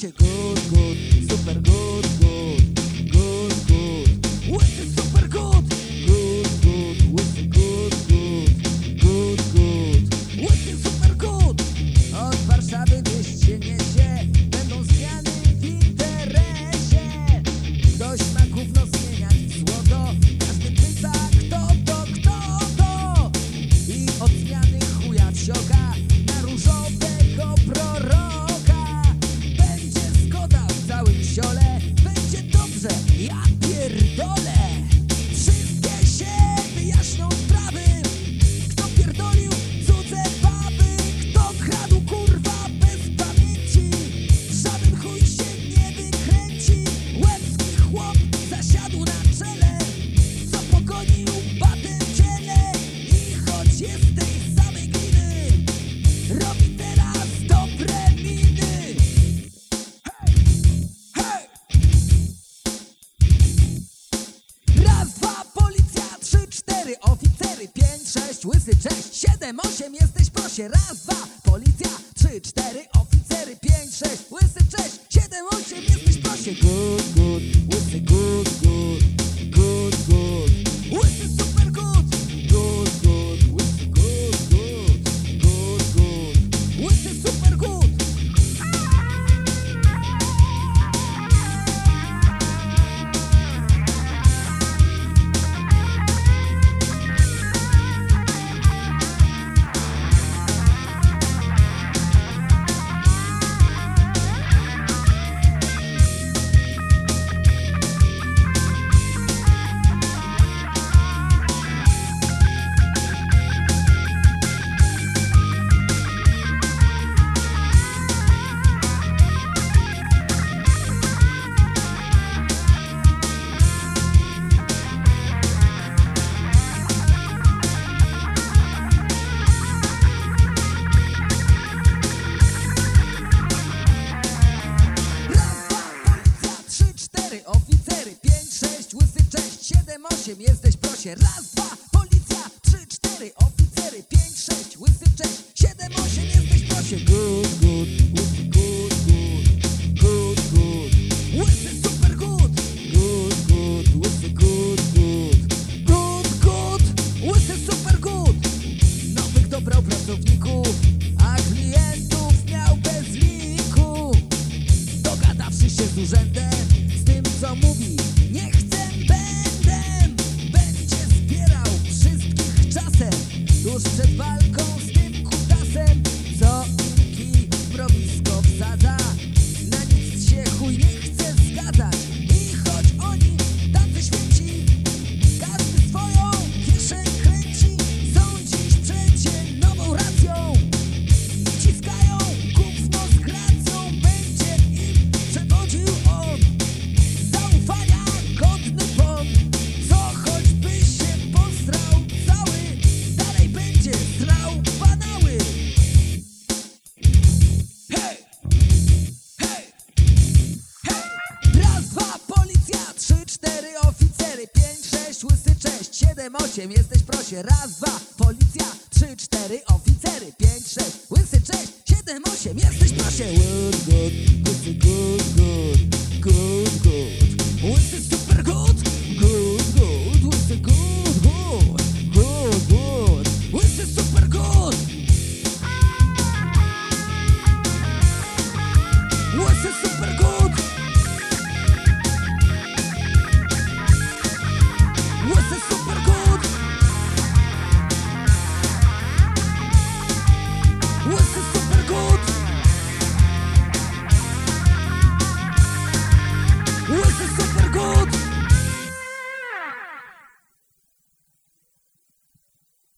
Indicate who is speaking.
Speaker 1: Good, good, super good, łysy, cześć, siedem, osiem, jesteś prosie. Raz, dwa, policja, trzy, cztery, oficery, pięć, sześć, łysy, cześć, siedem, osiem, jesteś prosie. Good, good, łysy, good, good, siedem, osiem, jesteś prosie. Raz, dwa, policja, trzy, cztery, oficery, pięć, sześć, łysy, cześć, siedem, osiem, jesteś prosie. Good, good, łysy, good, good, good, good. Łysy, super good, good, good, łysy, good, good, good, good, łysy, super good. Nowych dobrał pracowników, a klientów miał bez liku. Dogadawszy się z urzędem, z tym co mówi, siedem, osiem, jesteś prosie. Raz, dwa, policja, trzy, cztery, oficery, pięć, sześć, łysy, cześć, siedem, osiem, jesteś prosie. Good, good, good, good, good.